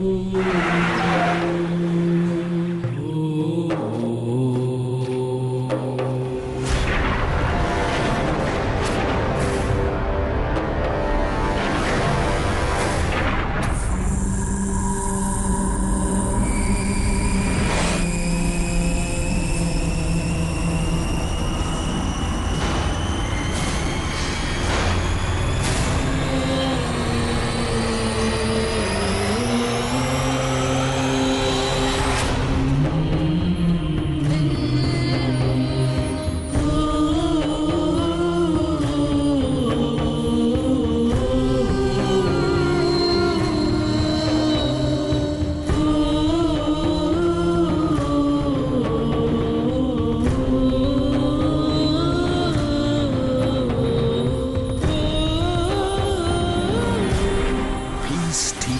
你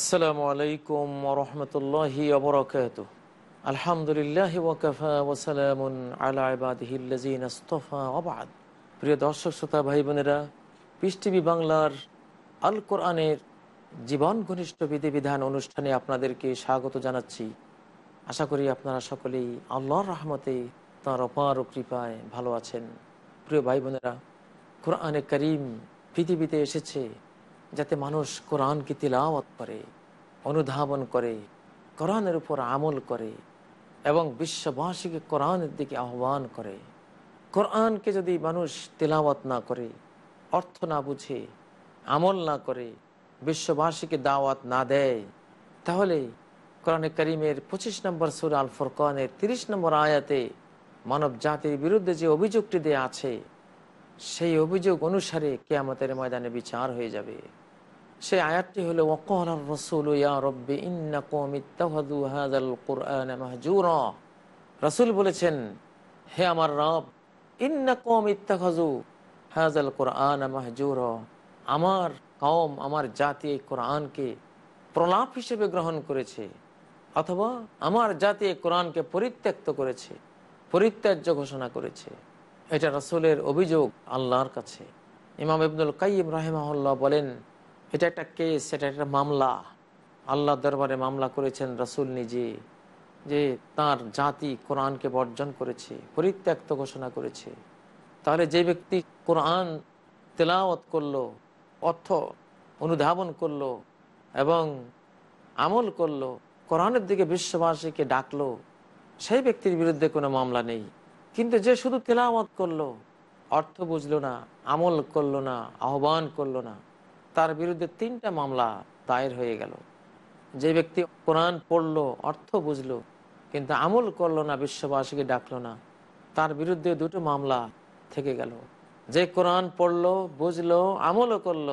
আসসালামু আলাইকুম ওরহমতুল্লাহি অবরকাত আলহামদুলিল্লাহ ওকফা ওসালামুন আলা ইবাদিহিল্লাজিন আস্তফা অবাদ প্রিয় দর্শক, শ্রোতা ভাই বোনেরা পিস বাংলার আল কোরআনের জীবন ঘনিষ্ঠ বিধিবিধান অনুষ্ঠানে আপনাদেরকে স্বাগত জানাচ্ছি। আশা করি আপনারা সকলেই আল্লাহর রহমতে তাঁর অপার ও কৃপায় ভালো আছেন। প্রিয় ভাই বোনেরা কোরআনে করিম পৃথিবীতে এসেছে যাতে মানুষ কোরআনকে তিলাওয়াত করে। অনুধাবন করে, কোরআনের উপর আমল করে এবং বিশ্ববাসীকে কোরআনের দিকে আহ্বান করে। কোরআনকে যদি মানুষ তেলাওয়াত না করে, অর্থ না বুঝে, আমল না করে, বিশ্ববাসীকে দাওয়াত না দেয়, তাহলে কোরআনে করিমের পঁচিশ নম্বর সুর আল ফরকানের তিরিশ নম্বর আয়াতে মানব জাতির বিরুদ্ধে যে অভিযোগটি দেয়া আছে, সেই অভিযোগ অনুসারে কেয়ামতের ময়দানে বিচার হয়ে যাবে। সেই আয়াতটি হলো ওকর রসুল ইয়া রব্বি রসুল বলেছেন, হে আমার রব ইন্নাকুম ইত্তাখাজু হাজাল কোরআন মাহজুর। আমার কম আমার জাতি এই কোরআনকে প্রলাপ হিসেবে গ্রহণ করেছে, অথবা আমার জাতি এই কোরআনকে পরিত্যক্ত করেছে, পরিত্যাজ্য ঘোষণা করেছে। এটা রসুলের অভিযোগ আল্লাহর কাছে। ইমাম ইবনুল কাইম রাহেমাহুল্লাহ বলেন এটা একটা কেস এটা একটা মামলা। আল্লাহ দরবারে মামলা করেছেন রসুল নিজে, যে তার জাতি কোরআনকে বর্জন করেছে, পরিত্যক্ত ঘোষণা করেছে। তাহলে যে ব্যক্তি কোরআন তেলাওয়াত করল, অর্থ অনুধাবন করল এবং আমল করল, কোরআনের দিকে বিশ্ববাসীকে ডাকলো, সেই ব্যক্তির বিরুদ্ধে কোনো মামলা নেই। কিন্তু যে শুধু তেলাওয়াত করল, অর্থ বুঝলো না, আমল করল না, আহ্বান করল না। তার বিরুদ্ধে তিনটা মামলা দায়ের হয়ে গেল। যে ব্যক্তি কোরআন পড়ল, অর্থ বুঝলো, কিন্তু আমল করল না, বিশ্ববাসীকে ডাকলো না, তার বিরুদ্ধে দুটো মামলা থেকে গেল। যে কোরআন পড়ল, বুঝলো, আমলও করল,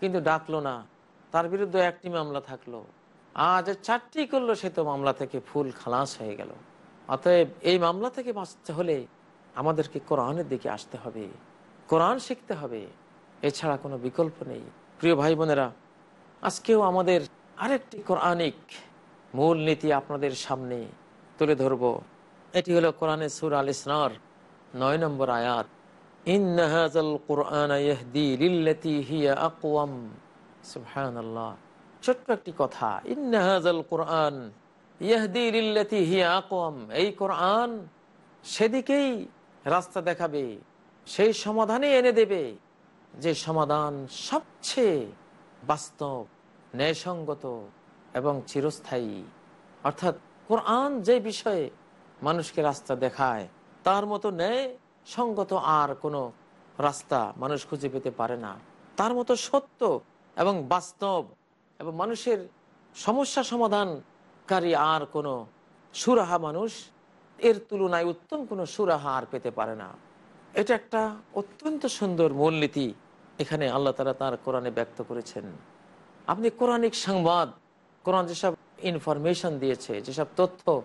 কিন্তু ডাকলো না, তার বিরুদ্ধে একটি মামলা থাকল। যে চারটি করল, সে তো মামলা থেকে ফুল খালাস হয়ে গেল। অতএব এই মামলা থেকে বাঁচতে হলে আমাদেরকে কোরআনের দিকে আসতে হবে, কোরআন শিখতে হবে। এছাড়া কোনো বিকল্প নেই। প্রিয় ভাই বোনেরা, আজকেও আমাদের আরেকটি কোরআনিক মূল নীতি আপনাদের সামনে তুলে ধরব। এটি হলো কোরআনে সুর আল ইসনার নয় নম্বর আয়াত ছোট্ট একটি কথা কোরআন এই কোরআন সেদিকেই রাস্তা দেখাবে, সেই সমাধানে এনে দেবে। যে সমাধান সবচেয়ে বাস্তব, ন্যায়সঙ্গত এবং চিরস্থায়ী। অর্থাৎ কোরআন যে বিষয়ে মানুষকে রাস্তা দেখায়, তার মতো ন্যায় সঙ্গত আর কোনো রাস্তা মানুষ খুঁজে পেতে পারে না। তার মতো সত্য এবং বাস্তব এবং মানুষের সমস্যা সমাধানকারী আর কোনো সুরাহা মানুষ, এর তুলনায় উত্তম কোনো সুরাহা আর পেতে পারে না। এটা একটা অত্যন্ত সুন্দর মূলনীতি এখানে আল্লাহ তালা তার কোরআনে ব্যক্ত করেছেন। আপনি কোরআনিক সংবাদ, কোরআন যেসব ইনফরমেশন দিয়েছে, যেসব তথ্য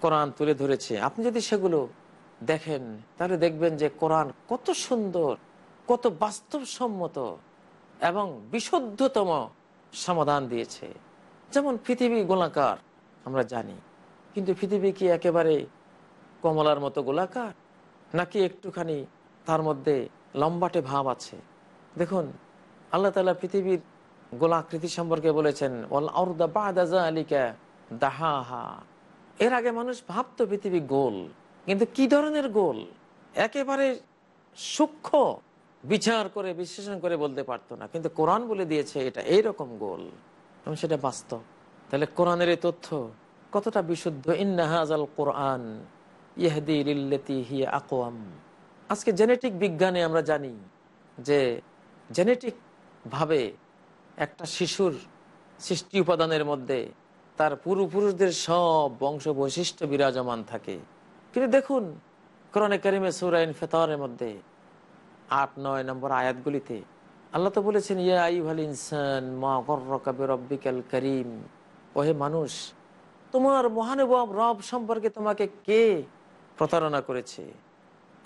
কোরআন তুলে ধরেছে, আপনি যদি সেগুলো দেখেন, তাহলে দেখবেন যে কোরআন কত সুন্দর, কত বাস্তবসম্মত এবং বিশুদ্ধতম সমাধান দিয়েছে। যেমন পৃথিবী গোলাকার, আমরা জানি। কিন্তু পৃথিবী কি একেবারে কমলার মতো গোলাকার? নাকি একটুখানি তার মধ্যে লম্বাটে ভাব আছে? দেখুন, আল্লাহ তালা পৃথিবীর গোলাকৃতি সম্পর্কে বলেছেন দাহাহা। এর আগে মানুষ ভাবতো পৃথিবী গোল, কিন্তু কি ধরনের গোল? একেবারে সূক্ষ্ম বিচার করে, বিশ্লেষণ করে বলতে পারতো না। কিন্তু কোরআন বলে দিয়েছে এটা এইরকম গোল, এবং সেটা বাস্তব। তাহলে কোরআনের এই তথ্য কতটা বিশুদ্ধ? ইন্নাহাজাল কোরআন। হিয়া আকোয়াম আজকে জেনেটিক বিজ্ঞানে আমরা জানি যে জেনেটিক ভাবে একটা শিশুর সৃষ্টি উপাদানের মধ্যে তার পূর্বপুরুষদের সব বংশ বৈশিষ্ট্য বিরাজমান থাকে। কিন্তু দেখুন করণে কারিমে সুরাইন ফেতরের মধ্যে আট, নয় নম্বর আয়াতগুলিতে আল্লাহ তো বলেছেন, ইয়া আইভাল ইনসান মা গর্রকাবে করিম। ওহে মানুষ, তোমার মহানুভব রব সম্পর্কে তোমাকে কে প্রতারণা করেছে।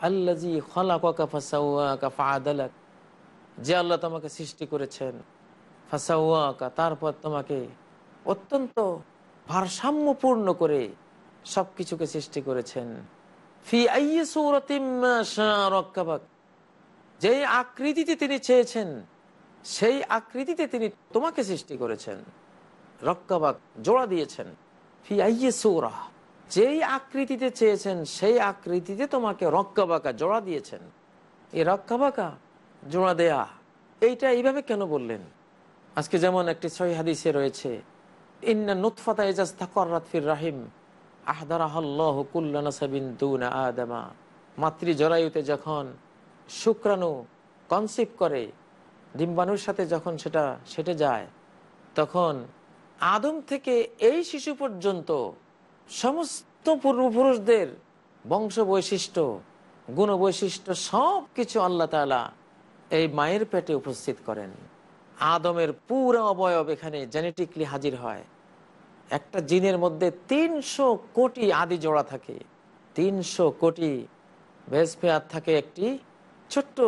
আল্লাজি যে আল্লাহ তোমাকে সৃষ্টি করেছেন ফাসাউয়াকা তারপর তোমাকে অত্যন্ত ভারসাম্যপূর্ণ করে সবকিছুকে সৃষ্টি করেছেন। ফি আইয়ি যেই আকৃতিতে তিনি চেয়েছেন, সেই আকৃতিতে তিনি তোমাকে সৃষ্টি করেছেন। রক্কাবাক, জোড়া দিয়েছেন। ফি আইয়ে সৌরা। যেই আকৃতিতে চেয়েছেন, সেই আকৃতিতে তোমাকে রক্কাবাকা জোড়া দিয়েছেন। এই রক্কাবাকা জোড়া দেয়া, এইটা এইভাবে কেন বললেন? আজকে যেমন একটি সহি রয়েছে, ইন্না নুৎফাতা এজাজ তাকরাত ফির রাহিম আহদারাহ কুল্লানা সাবিন দুনা আদামা। মাতৃ জরায়ুতে যখন শুক্রাণু কনসিভ করে, ডিম্বাণুর সাথে যখন সেটা সেটে যায়, তখন আদম থেকে এই শিশু পর্যন্ত সমস্ত পূর্বপুরুষদের বংশ বৈশিষ্ট্য গুণ বৈশিষ্ট্য সব কিছু আল্লাহ তালা এই মায়ের পেটে উপস্থিত করেন। আদমের পুরো অবয়ব এখানে জেনেটিকলি হাজির হয়। একটা জিনের মধ্যে তিনশো কোটি আদি জোড়া থাকে। তিনশো কোটি ভেসফেয়ার থাকে একটি ছোট্ট।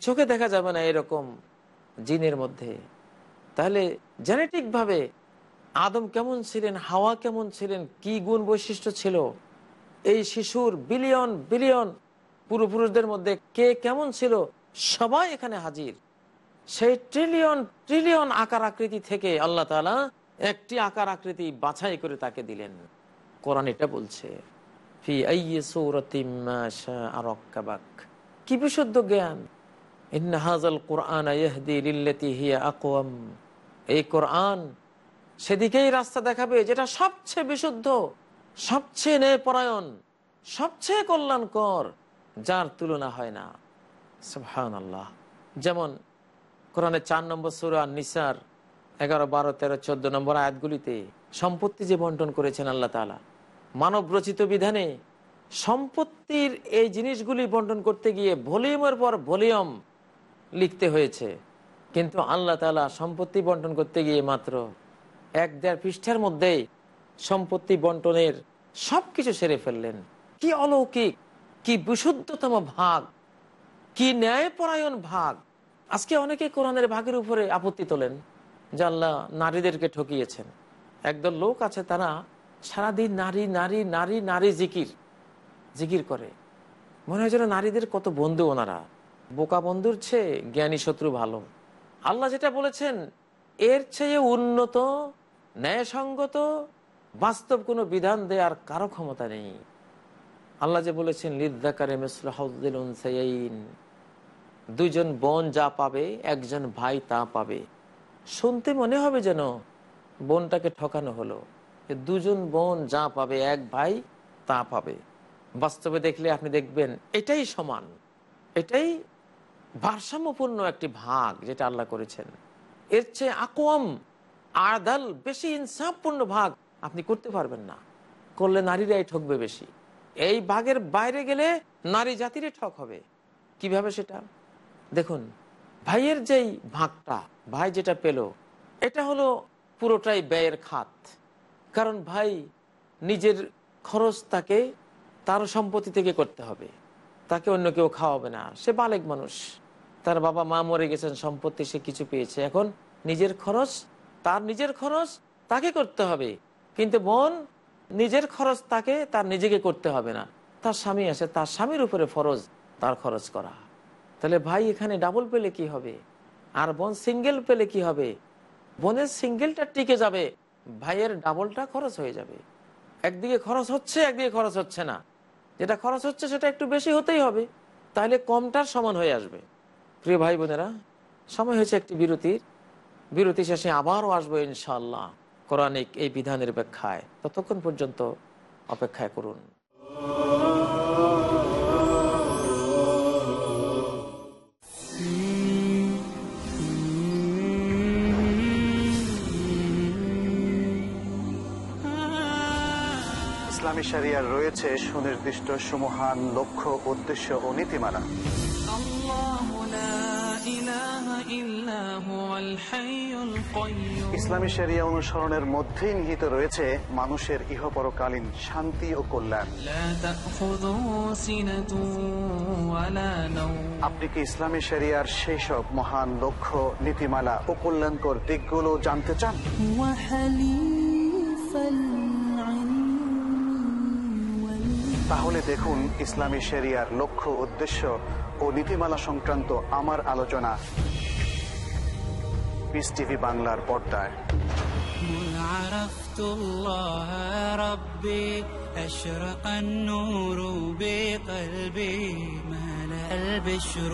চোখে দেখা যাবে না এরকম জিনের মধ্যে। তাহলে জেনেটিকভাবে আদম কেমন ছিলেন, হাওয়া কেমন ছিলেন, কি গুণ বৈশিষ্ট্য ছিল? এই শিশুর বিলিয়ন বিলিয়ন পূর্বপুরুষদের মধ্যে কে কেমন ছিল? সবাই এখানে হাজির। সেই ট্রিলিয়ন ট্রিলিয়ন আকার আকৃতি থেকে আল্লাহ তালা একটি আকার আকৃতি বাছাই করে তাকে দিলেন। কোরআন এটা বলছে কি বিশুদ্ধ জ্ঞান। ইন্নাহাজাল কোরআন এই কোরআন সেদিকেই রাস্তা দেখাবে যেটা সবচেয়ে বিশুদ্ধ, সবচেয়ে ন্যায়পরায়ণ, সবচেয়ে কল্যাণকর, যার তুলনা হয় না। আল্লাহ যেমন কোরআনের চার নম্বর সুরা নিসার এগারো, বারো, তেরো, চোদ্দ নম্বর আয়াতগুলিতে সম্পত্তি যে বন্টন করেছেন আল্লাহ তালা মানব রচিত বিধানে সম্পত্তির এই জিনিসগুলি বন্টন করতে গিয়ে ভলিউমের পর ভলিউম লিখতে হয়েছে। কিন্তু আল্লাহ তালা সম্পত্তি বন্টন করতে গিয়ে মাত্র এক দেড় পৃষ্ঠার মধ্যেই সম্পত্তি বন্টনের সব কিছু সেরে ফেললেন। কি অলৌকিক, কি বিশুদ্ধতম ভাগ, কি ন্যায়পরায়ণ ভাগ। আজকে অনেকে কোরআনের ভাগের উপরে আপত্তি তোলেন আল্লাহ নারীদেরকে ঠকিয়েছেন। একদল লোক আছে, তারা সারাদিন নারী নারী নারী নারী জিকির জিকির করে। মনে হয় নারীদের কত বন্ধু ওনারা। বোকা বন্ধুর চেয়ে জ্ঞানী শত্রু ভালো। আল্লাহ যেটা বলেছেন, এর চেয়ে উন্নত ন্যায়সঙ্গত বাস্তব কোনো বিধান দেওয়ার কারও ক্ষমতা নেই। আল্লাহ যে বলেছেন লিদ্দাকারে মিসলাহদ্দিন দুইজন বোন যা পাবে, একজন ভাই তা পাবে। শুনতে মনে হবে যেন বোনটাকে ঠকানো হলো। দুজন বোন যা পাবে, এক ভাই তা পাবে। বাস্তবে দেখলে আপনি দেখবেন এটাই সমান। এটাই ভারসাম্যপূর্ণ একটি ভাগ যেটা আল্লাহ করেছেন। এর চেয়ে আকোয়াম আদাল বেশি ইনসাফপূর্ণ ভাগ আপনি করতে পারবেন না। করলে নারীরাই ঠকবে বেশি। এই ভাগের বাইরে গেলে নারী জাতিরই ঠক হবে। কীভাবে সেটা? দেখুন, ভাইয়ের যেই ভাগটা, ভাই যেটা পেল, এটা হলো পুরোটাই ব্যয়ের খাত। কারণ ভাই নিজের খরচ তাকে তার সম্পত্তি থেকে করতে হবে। তাকে অন্য কেউ খাওয়াবে না। সে বালেক মানুষ। তার বাবা মা মরে গেছেন, সম্পত্তি সে কিছু পেয়েছে। এখন নিজের খরচ তার নিজের খরচ তাকে করতে হবে। কিন্তু বোন, নিজের খরচ তাকে, তার নিজেকে করতে হবে না। তার স্বামী আছে, তার স্বামীর উপরে ফরজ তার খরচ করা। তাহলে ভাই, এখানে ডাবল পেলে কি হবে? আর বোন সিঙ্গেল পেলে কি হবে? বোনের সিঙ্গেলটা টিকে যাবে, ভাইয়ের ডাবলটা খরচ হয়ে যাবে। একদিকে খরচ হচ্ছে, একদিকে খরচ হচ্ছে না। যেটা খরচ হচ্ছে, সেটা একটু বেশি হতেই হবে। তাহলে কমটার সমান হয়ে আসবে। প্রিয় ভাই বোনেরা, সময় হয়েছে একটি বিরতির। বিরতি শেষে আবারও আসব ইনশাল্লাহ কোরআনিক এই বিধানের ব্যাখ্যায়। ততক্ষণ পর্যন্ত অপেক্ষায় করুন। ইসলামী শরিয়ার রয়েছে সুনির্দিষ্ট সুমহান লক্ষ্য উদ্দেশ্য ও নীতিমালা। ইসলামী শরিয়া অনুসরণের মধ্যে নিহিত রয়েছে মানুষের ইহপরকালীন শান্তি ও কল্যাণ। আপনি কি ইসলামী শরিয়ার সেই সব মহান লক্ষ্য নীতিমালা ও কল্যাণকর দিকগুলো জানতে চান? তাহলে দেখুন ইসলামী শরিয়ার লক্ষ্য উদ্দেশ্য ও নীতিমালা সংক্রান্ত আমার আলোচনা পিস টিভি বাংলার পর্দায় عرفت الله ربي أشرق النور بقلبي ملأ البشر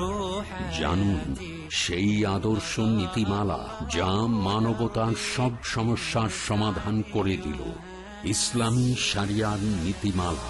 জানুন حياتي সেই আদর্শ নীতিমালা যা মানবতার সব সমস্যার সমাধান করে দিল ইসলামী সারিয়ার নীতিমালা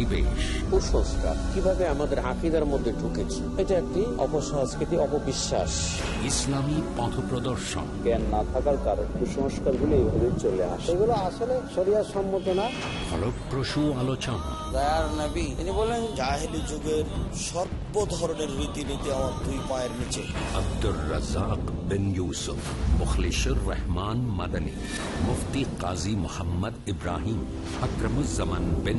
পরিবেশ। কুসংস্কার কীভাবে আমাদের আকিদার মধ্যে ঢুকেছে? এটা একটি অপসংস্কৃতি অপবিশ্বাস। ইসলামী পথপ্রদর্শন জ্ঞান না থাকার কারণে কুসংস্কারগুলো এইভাবে চলে আসে। এগুলো আসলে শরিয়ার সম্মত না। ফলপ্রসূ আলোচনা। তিনি বলেন জাহেলি যুগের সর্ব ধরনের রীতিনীতি আমার দুই পায়ের নিচে। আব্দুর রাজাক বিন ইউসুফ মুখলিশুর রহমান মাদানী মুফতি কাজী মোহাম্মদ ইব্রাহিম আকরমুজ্জামান বিন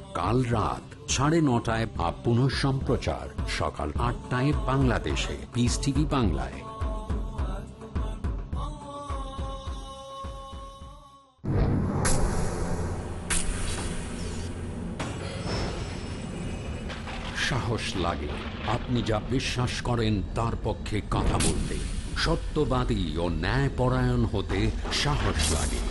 কাল রাত সাড়ে নটায় বা পুনঃ সম্প্রচার সকাল আটটায় বাংলাদেশে। পিস টিভি বাংলায়। সাহস লাগে। আপনি যা বিশ্বাস করেন, তার পক্ষে কথা বলতে। সত্যবাদী ও ন্যায়পরায়ণ হতে সাহস লাগে।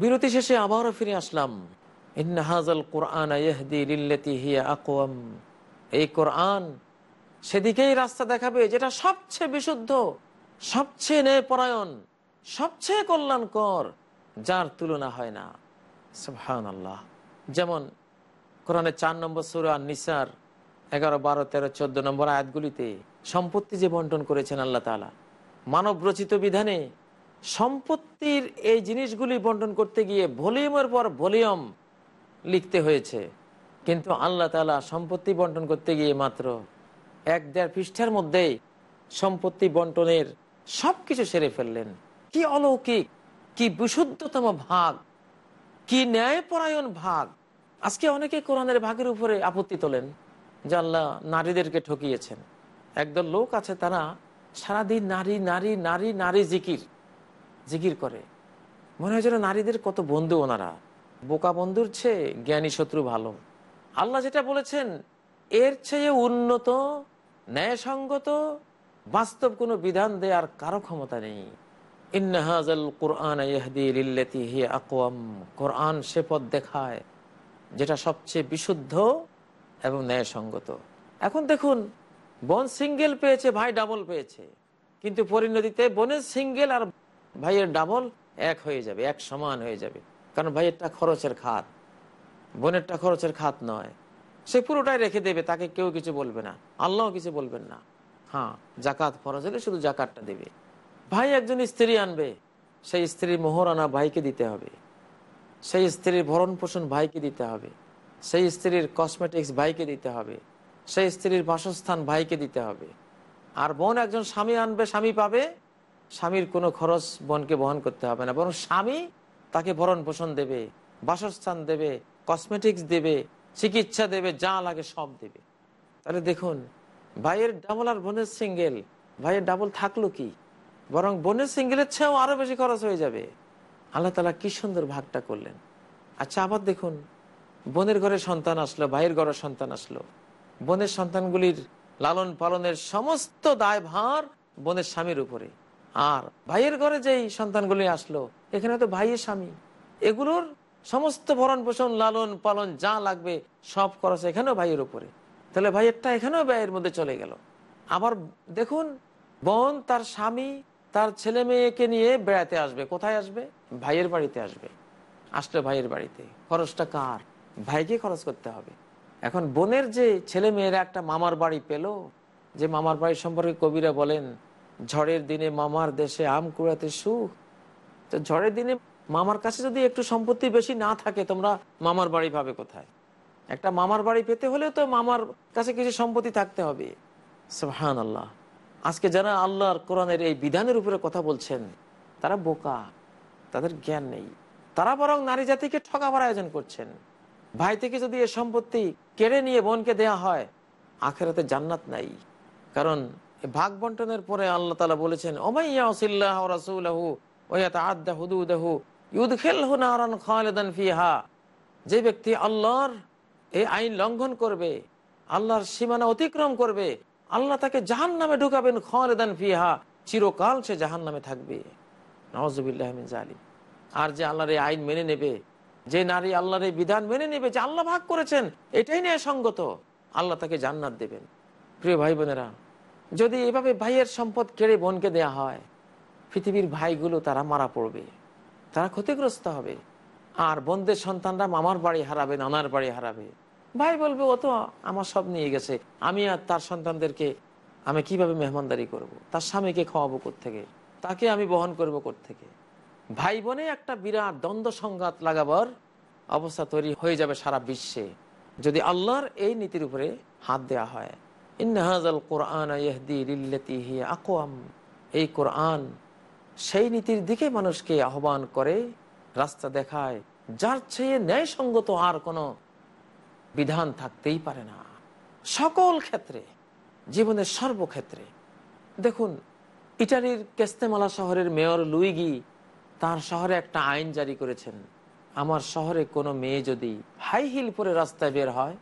বিরতি শেষে আবারও ফিরে আসলাম। ইন্নাহাজাল কোরআন আকওয়াম। এই কোরআন সেদিকেই রাস্তা দেখাবে যেটা সবচেয়ে বিশুদ্ধ, সবচেয়ে ন্যায়পরায়ণ, সবচেয়ে কল্যাণকর, যার তুলনা হয় না। আল্লাহ যেমন কোরআনের চার নম্বর সুরা নিসার এগারো, বারো, তেরো, চোদ্দ নম্বর আয়াতগুলিতে সম্পত্তি যে বন্টন করেছেন আল্লাহ তালা মানব রচিত বিধানে সম্পত্তির এই জিনিসগুলি বন্টন করতে গিয়ে ভলিউমের পর ভলিউম লিখতে হয়েছে। কিন্তু আল্লাহ তালা সম্পত্তি বন্টন করতে গিয়ে মাত্র এক দেড় পৃষ্ঠার মধ্যেই সম্পত্তি বন্টনের সব কিছু সেরে ফেললেন। কি অলৌকিক, কি বিশুদ্ধতম ভাগ, কি ন্যায়পরায়ণ ভাগ। আজকে অনেকে কোরআনের ভাগের উপরে আপত্তি তোলেন যে আল্লাহ নারীদেরকে ঠকিয়েছেন। একদল লোক আছে তারা সারাদিন নারী নারী নারী নারী জিকির। জিকির করে। মনে হয় যেন নারীদের কত বন্ধু ওনারা। বোকা বন্ধুর চেয়ে জ্ঞানী শত্রু ভালো। আল্লাহ যেটা বলেছেন, এর চেয়ে উন্নত, ন্যায়সঙ্গত, বাস্তব কোনো বিধান দেওয়ার কারও ক্ষমতা নেই। কোরআন কোরআন সে পথ দেখায়, যেটা সবচেয়ে বিশুদ্ধ এবং ন্যায়সঙ্গত। এখন দেখুন, বোন সিঙ্গেল পেয়েছে, ভাই ডাবল পেয়েছে। কিন্তু পরিণতিতে বোনের সিঙ্গেল আর ভাইয়ের ডাবল এক হয়ে যাবে, এক সমান হয়ে যাবে। কারণ ভাইয়েরটা খরচের খাত, বোনেরটা খরচের খাত নয়। সে পুরোটাই রেখে দেবে, তাকে কেউ কিছু বলবে না, আল্লাহ কিছু বলবেন না। হ্যাঁ জাকাত ফরজ হলে শুধু জাকাতটা দেবে। ভাই একজন স্ত্রী আনবে, সেই স্ত্রীর মোহরানা ভাইকে দিতে হবে। সেই স্ত্রীর ভরণ পোষণ ভাইকে দিতে হবে। সেই স্ত্রীর কসমেটিক্স ভাইকে দিতে হবে। সেই স্ত্রীর বাসস্থান ভাইকে দিতে হবে। আর বোন একজন স্বামী আনবে, স্বামী পাবে স্বামীর কোনো খরচ বোনকে বহন করতে হবে না। বরং স্বামী তাকে ভরণ পোষণ দেবে, বাসস্থান দেবে কসমেটিক্স দেবে, চিকিৎসা দেবে, যা লাগে সব দেবে। তাহলে দেখুন, ভাইয়ের ডাবল আর বোনের সিঙ্গেল ভাইয়ের ডাবল থাকল কি? বরং বোনের সিঙ্গেলের চেয়েও আরও বেশি খরচ হয়ে যাবে। আল্লাহ তালা কি সুন্দর ভাগটা করলেন। আচ্ছা আবার দেখুন, বোনের ঘরে সন্তান আসলো, ভাইয়ের ঘরে সন্তান আসলো। বোনের সন্তানগুলির লালন পালনের সমস্ত দায়ভার বোনের স্বামীর উপরে। আর ভাইয়ের ঘরে যেই সন্তানগুলি আসলো, এখানে তো ভাইয়ের স্বামী। এগুলোর সমস্ত ভরণ পোষণ, লালন পালন যা লাগবে, সব খরচ এখানেও ভাইয়ের উপরে। তাহলে ভাইয়েরটা এখানেও ব্যয়ের মধ্যে চলে গেল। আবার দেখুন, বোন তার স্বামী, তার ছেলে মেয়েকে নিয়ে বেড়াতে আসবে। কোথায় আসবে? ভাইয়ের বাড়িতে আসবে। আসলে ভাইয়ের বাড়িতে। খরচটা কার? ভাইকে খরচ করতে হবে। এখন বোনের যে ছেলে মেয়েরা একটা মামার বাড়ি পেল, যে মামার বাড়ি সম্পর্কে কবিরা বলেন ঝড়ের দিনে মামার দেশে আম কুড়াতে সুখ তো ঝড়ের দিনে মামার কাছে যদি একটু সম্পত্তি বেশি না থাকে, তোমরা মামার বাড়ি পাবে কোথায়? একটা মামার বাড়ি পেতে হলে তো মামার কাছে কিছু সম্পত্তি থাকতে হবে। সুহান আল্লাহ আজকে যারা আল্লাহর কোরআনের এই বিধানের উপরে কথা বলছেন, তারা বোকা, তাদের জ্ঞান নেই। তারা বরং নারী জাতিকে ঠকাবার আয়োজন করছেন। ভাই থেকে যদি এ সম্পত্তি কেড়ে নিয়ে বোনকে দেয়া হয়, আখেরাতে জান্নাত নাই। কারণ ভাগ বন্টনের পরে আল্লাহ তালা বলেছেন খালিদান যে ব্যক্তি আল্লাহর এই আইন লঙ্ঘন করবে, আল্লাহর সীমানা অতিক্রম করবে, আল্লাহ তাকে জাহান নামে ঢুকাবেন খালেদান ফিহা, চিরকাল সে জাহান নামে থাকবে আর যে আল্লাহর এই আইন মেনে নেবে, যে নারী আল্লাহর এই বিধান মেনে নেবে, যে আল্লাহ ভাগ করেছেন, এটাই নিয়ে সঙ্গত আল্লাহ তাকে জান্নাত দেবেন। প্রিয় ভাই বোনেরা যদি এভাবে ভাইয়ের সম্পদ কেড়ে বোনকে দেয়া হয়, পৃথিবীর ভাইগুলো তারা মারা পড়বে, তারা ক্ষতিগ্রস্ত হবে। আর বোনদের সন্তানরা মামার বাড়ি হারাবে, নানার বাড়ি হারাবে। ভাই বলবে, ও তো আমার সব নিয়ে গেছে। আমি আর তার সন্তানদেরকে, আমি কীভাবে মেহমানদারি করব। তার স্বামীকে খাওয়াবো থেকে তাকে আমি বহন করব থেকে ভাই বোনে একটা বিরাট দ্বন্দ্ব সংঘাত লাগাবার অবস্থা তৈরি হয়ে যাবে সারা বিশ্বে। যদি আল্লাহর এই নীতির উপরে হাত দেয়া হয় কোরআন আকোয়াম এই কোরআন সেই নীতির দিকে মানুষকে আহ্বান করে, রাস্তা দেখায়, যার চেয়ে ন্যায়সঙ্গত আর কোনো বিধান থাকতেই পারে না। সকল ক্ষেত্রে, জীবনের সর্বক্ষেত্রে। দেখুন, ইটালির কেস্তেমালা শহরের মেয়র লুইগি তার শহরে একটা আইন জারি করেছেন। আমার শহরে কোনো মেয়ে যদি হাই হিল পরে রাস্তায় বের হয়,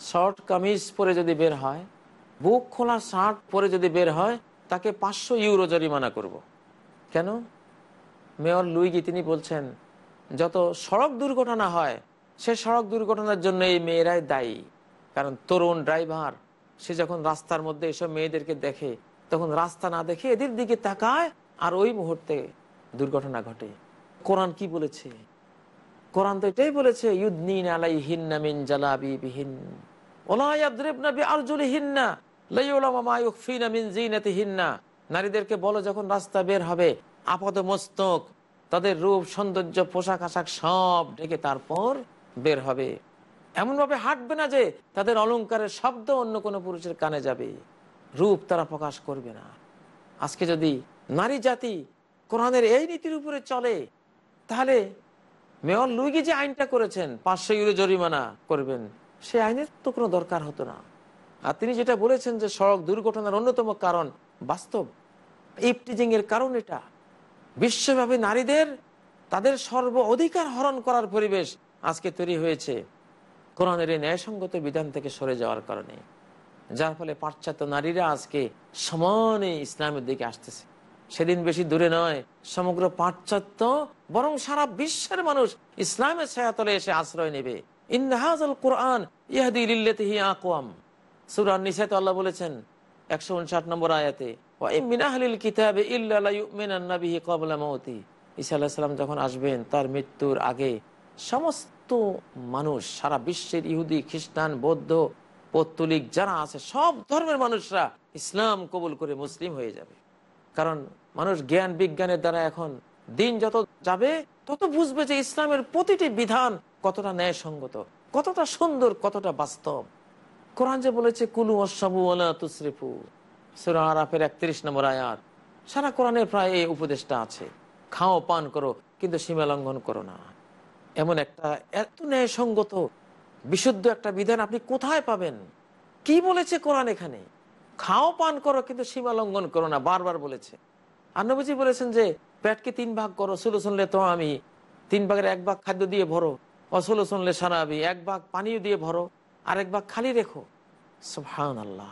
শর্ট কামিজ পরে যদি বের হয় বুক খোলা শার্ট পরে যদি বের হয়, তাকে পাঁচশো ইউরো জরিমানা করব। কেন? মেয়র লুইগি তিনি বলছেন, যত সড়ক দুর্ঘটনা হয়, সে সড়ক দুর্ঘটনার জন্য এই মেয়েরাই দায়ী। কারণ তরুণ ড্রাইভার, সে যখন রাস্তার মধ্যে এসব মেয়েদেরকে দেখে, তখন রাস্তা না দেখে এদের দিকে তাকায়, আর ওই মুহূর্তে দুর্ঘটনা ঘটে। কোরআন কি বলেছে? কোরআন তো এটাই বলেছে ইউদ্দিন আলাই হিন্না মিন জালাবি বিহীন নারীদেরকে বলো যখন রাস্তা বের হবে আপাত মস্তক তাদের রূপ, সৌন্দর্য, পোশাক, আশাক সব ঢেকে তারপর বের হবে। এমনভাবে হাঁটবে না যে তাদের অলংকারের শব্দ অন্য কোনো পুরুষের কানে যাবে। রূপ তারা প্রকাশ করবে না। আজকে যদি নারী জাতি কোরআনের এই নীতির উপরে চলে, তাহলে মেয়র লুইগি যে আইনটা করেছেন, পাঁচশো ইউরো জরিমানা করবেন সেই আইনের তো কোনো দরকার হতো না। আর তিনি যেটা বলেছেন যে সড়ক দুর্ঘটনার অন্যতম কারণ বাস্তব। ইফটিজিং এর কারণ এটা। বিশ্বব্যাপী নারীদের তাদের সর্ব অধিকার হরণ করার পরিবেশ আজকে তৈরি হয়েছে। কোরআনের এই ন্যায়সঙ্গত বিধান থেকে সরে যাওয়ার কারণে। যার ফলে পাশ্চাত্য নারীরা আজকে সমানে ইসলামের দিকে আসতেছে। সেদিন বেশি দূরে নয়, সমগ্র পাশ্চাত্য, বরং সারা বিশ্বের মানুষ ইসলামের ছায়াতলে এসে আশ্রয় নেবে। ইন্নাহাজল কোরআন ইহাদি লিল্লাতিহি আকওয়াম সূরা নিসাতে আল্লাহ বলেছেন একশো উনষাট নম্বর আয়াতে যখন আসবেন, তার মৃত্যুর আগে সমস্ত মানুষ, সারা বিশ্বের ইহুদি, খ্রিস্টান, বৌদ্ধ, পৌত্তলিক যারা আছে, সব ধর্মের মানুষরা ইসলাম কবুল করে মুসলিম হয়ে যাবে। কারণ মানুষ জ্ঞান, বিজ্ঞানের দ্বারা এখন দিন যত যাবে, তত বুঝবে যে ইসলামের প্রতিটি বিধান কতটা ন্যায়সঙ্গত, কতটা সুন্দর, কতটা বাস্তব। কোরআন যে বলেছে, কুলু অসাবু ওলা তুসরিফু। একত্রিশ নম্বর আয়াত। সারা কোরআনে প্রায় এই উপদেশটা আছে। খাও, পান করো, কিন্তু সীমা লঙ্ঘন করো না। এমন একটা এত ন্যায়সঙ্গত, বিশুদ্ধ একটা বিধান আপনি কোথায় পাবেন? কি বলেছে কোরআন এখানে? খাও, পান করো, কিন্তু সীমা লঙ্ঘন করো না, বারবার বলেছে। আর নবীজি বলেছেন যে, পেটকে তিন ভাগ করো, সুলো শুনলে তো আমি। তিন ভাগের এক ভাগ খাদ্য দিয়ে ভরো। অসুলো শুনলে সারাবি এক ভাগ পানীয় দিয়ে ভরো। আর এক ভাগ খালি রেখো। সুবহান আল্লাহ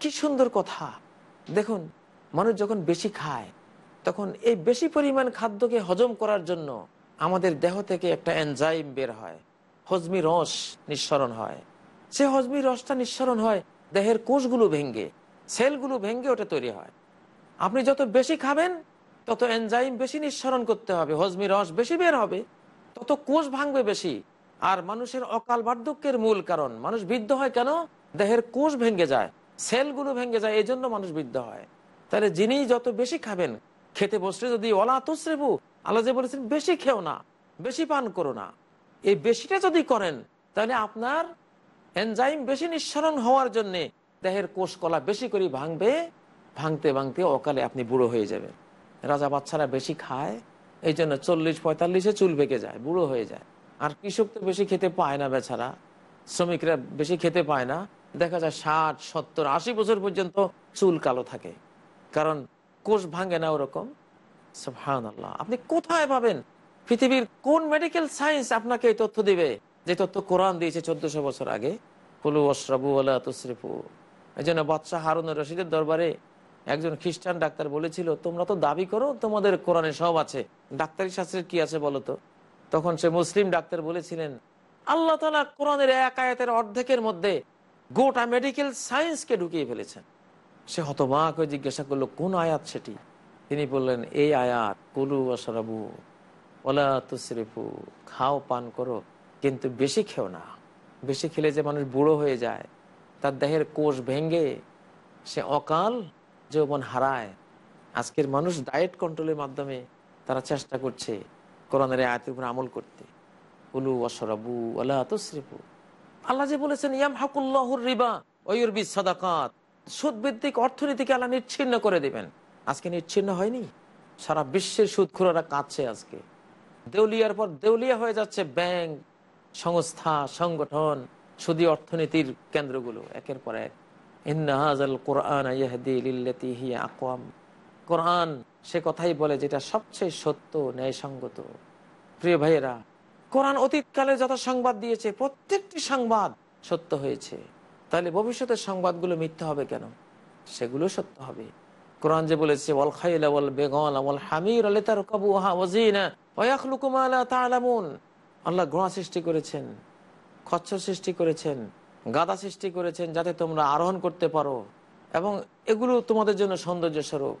কি সুন্দর কথা। দেখুন, মানুষ যখন বেশি খায়, তখন এই বেশি পরিমাণ খাদ্যকে হজম করার জন্য আমাদের দেহ থেকে একটা এনজাইম বের হয়। হজমি রস নিঃসরণ হয়। সে হজমি রসটা নিঃসরণ হয়, দেহের কোষগুলো ভেঙ্গে সেলগুলো ভেঙ্গে ওটা তৈরি হয়। আপনি যত বেশি খাবেন, তত এনজাইম বেশি নিঃসরণ করতে হবে, হজমি রস বেশি বের হবে, তত কোষ ভাঙবে বেশি। আর মানুষের অকাল বার্ধক্যের মূল কারণ, মানুষ বৃদ্ধ হয় কেন? দেহের কোষ ভেঙে যায়, সেলগুলো ভেঙে যায় এই জন্য মানুষ বৃদ্ধ হয়। তাহলে যিনি যত বেশি খাবেন, খেতে বসলে যদি অলা তুসরেবু, আল্লাহ যে বলেছেন, বেশি খেও না, বেশি পান করো না। এই বেশিটা যদি করেন, তাহলে আপনার এনজাইম বেশি নিঃসরণ হওয়ার জন্য দেহের কোষ কলা বেশি করে ভাঙবে, ভাঙতে ভাঙতে অকালে আপনি বুড়ো হয়ে যাবেন। রাজা বাচ্চারা বেশি খায় এই জন্য চল্লিশ পঁয়তাল্লিশে চুল বেঁকে যায়, বুড়ো হয়ে যায়। আর কৃষক তো বেশি খেতে পায় না বেচারা, শ্রমিকরা বেশি খেতে পায় না। দেখা যায় ষাট, সত্তর, আশি বছর পর্যন্ত চুল কালো থাকে, কারণ কোষ ভাঙে না ওরকম। আল্লাহ আপনি কোথায় পাবেন? পৃথিবীর কোন মেডিকেল সায়েন্স আপনাকে এই তথ্য দিবে? যে তথ্য কোরআন দিয়েছে চোদ্দশো বছর আগে। কুলু অশ্রাবু আল্লাহ তুসরিফু। এই জন্য বাদশাহ হারুন রশিদের দরবারে একজন খ্রিস্টান ডাক্তার বলেছিল, তোমরা তো দাবি করো, তোমাদের কোরআনে সব আছে। ডাক্তারি শাস্ত্রের কি আছে বলো তো? তখন সে মুসলিম ডাক্তার বলেছিলেন, আল্লাহ তালা কোরআনের এক আয়াতের অর্ধেকের মধ্যে গোটা মেডিকেল সায়েন্সকে ঢুকিয়ে ফেলেছেন। সে হতবাক হয়ে জিজ্ঞাসা করল, কোন আয়াত সেটি? তিনি বললেন, এই আয়াত, কুলু অসরাবু ওলা তুসরিফু, খাও, পান করো, কিন্তু বেশি খেও না। বেশি খেলে যে মানুষ বুড়ো হয়ে যায়, তার দেহের কোষ ভেঙ্গে সে অকাল যৌবন হারায়। আজকের মানুষ ডায়েট কন্ট্রোলের মাধ্যমে তারা চেষ্টা করছে কোরআনের আয়াতের উপর আমল করতে। উলু অসরাবু আল্লাহ তসরিফু। আল্লাহ যে বলেছেন ইয়াম হাকুল্লাহুর রিবা ওয়ুরবি সাদাকাত। সুদ ভিত্তিক অর্থনীতিকে আল্লাহ নিচ্ছিন্ন করে দেবেন। আজকে নিচ্ছিন্ন হয়নি। সারা বিশ্বের সুদখোররা কাঁদছে আজকে। দেউলিয়ার পর দেউলিয়া হয়ে যাচ্ছে ব্যাংক, সংস্থা, সংগঠন, সুদী অর্থনীতির কেন্দ্রগুলো, একের পর এক। ইন্নাহাজাল কোরআন কোরআন সে কথাই বলে যেটা সবচেয়ে সত্য, ন্যায়সঙ্গত। প্রিয় ভাইয়েরা, কোরআন অতীতকালে যত সংবাদ দিয়েছে, প্রত্যেকটি সংবাদ সত্য হয়েছে। তাহলে ভবিষ্যতের সংবাদগুলো মিথ্যা হবে কেন? সেগুলো সত্য হবে। কোরআন যে বলেছে, ওয়াল খাইলা ওয়াল বেগল ওয়াল হামির আলিতার কাবুহা ওয়াজিনা ওয়াখলুকুম আলা তাআলামুন আল্লাহ ঘোড়া সৃষ্টি করেছেন খচ্চর সৃষ্টি করেছেন গাদা সৃষ্টি করেছেন যাতে তোমরা আরোহণ করতে পারো। এবং এগুলো তোমাদের জন্য সৌন্দর্য স্বরূপ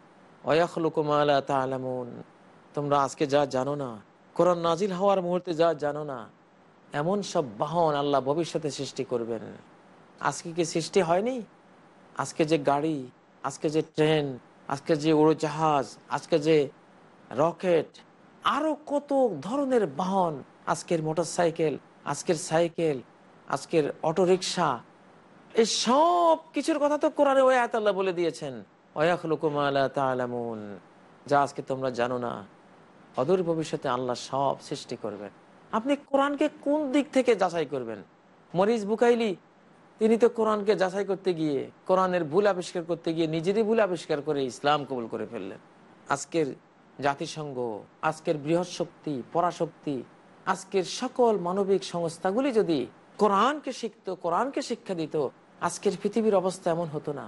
তোমরা আজকে যা জানো না, কোরআন নাজিল হওয়ার মুহূর্তে যা জানো না, এমন সব বাহন আল্লাহ ভবিষ্যতে সৃষ্টি করবেন। আজকে কি সৃষ্টি হয়নি? আজকে যে গাড়ি, আজকে যে ট্রেন, আজকে যে উড়োজাহাজ, আজকে যে রকেট, আরও কত ধরনের বাহন, আজকের মোটর সাইকেল আজকের সাইকেল, আজকের অটো রিক্সা এই সব কিছুর কথা তো কোরআনে ওই বলে দিয়েছেন। যা আজকে তোমরা জানো না, অদূর ভবিষ্যতে আল্লাহ সব সৃষ্টি করবেন। আপনি কোরআনকে কোন দিক থেকে যাচাই করবেন? মরিস বুকাইলি, তিনি তো কোরআনকে যাচাই করতে গিয়ে, কোরআনের ভুল আবিষ্কার করতে গিয়ে নিজেরই ভুল আবিষ্কার করে ইসলাম কবুল করে ফেললেন। আজকের জাতিসংঘ, আজকের বৃহৎ শক্তি পরাশক্তি, আজকের সকল মানবিক সংস্থাগুলি যদি কোরআনকে শিখত, কোরআনকে শিক্ষা দিত, আজকের পৃথিবীর অবস্থা এমন হতো না।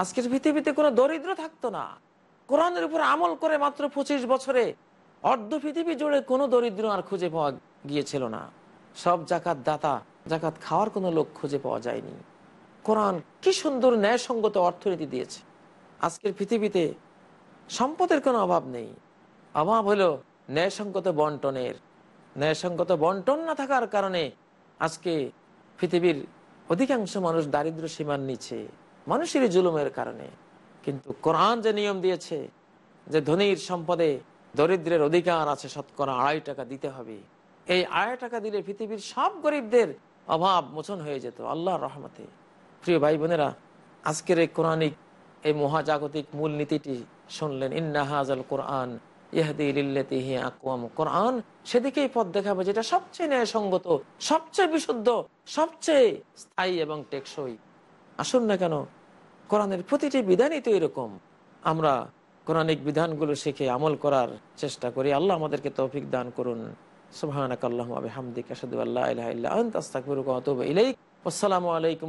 আজকের পৃথিবীতে কোনো দরিদ্র থাকতো না। কোরআনের উপর আমল করে মাত্র পঁচিশ বছরে অর্ধ পৃথিবী জুড়ে কোনো দরিদ্র আর খুঁজে পাওয়া গিয়েছিল না। সব জাকাত দাতা, জাকাত খাওয়ার কোনো লোক খুঁজে পাওয়া যায়নি। কোরআন কি সুন্দর ন্যায়সঙ্গত অর্থনীতি দিয়েছে। আজকের পৃথিবীতে সম্পদের কোনো অভাব নেই। অভাব হলো ন্যায়সঙ্গত বন্টনের। ন্যায়সঙ্গত বন্টন না থাকার কারণে আজকে পৃথিবীর অধিকাংশ মানুষ দারিদ্র সীমার নিচে। মানুষের জুলুমের কারণে। কিন্তু কোরআন যে নিয়ম দিয়েছে, যে ধনীর সম্পদে দরিদ্রের অধিকার আছে, শতকরা আড়াই টাকা দিতে হবে, এই আড়াই টাকা দিলে পৃথিবীর সব গরিবদের অভাব মোচন হয়ে যেত আল্লাহর রহমতে। প্রিয় ভাই বোনেরা, আজকের এই কোরআনিক, এই মহাজাগতিক মূলনীতিটি শুনলেন ইন্নাহাজাল কোরআন আকওয়াম। কোরআন সেদিকেই পথ দেখাবে যেটা সবচেয়ে ন্যায়সঙ্গত, সবচেয়ে বিশুদ্ধ, সবচেয়ে স্থায়ী এবং টেকসই। আসুন না কেন কোরআনের প্রতিটি বিধানই তো এরকম। আমরা কোরআনিক বিধানগুলো শিখে আমল করার চেষ্টা করি। আল্লাহ আমাদেরকে তৌফিক দান করুন। সুবহানাক আল্লাহুম্মা বিহামদিকা, আশহাদু আল্লাহ ইলাহা ইলাইক। আসসালামু আলাইকুম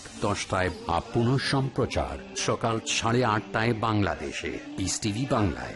দশটায় আপ পুনঃ সম্প্রচার সকাল সাড়ে আটটায় বাংলাদেশে ইস টিভি বাংলায়।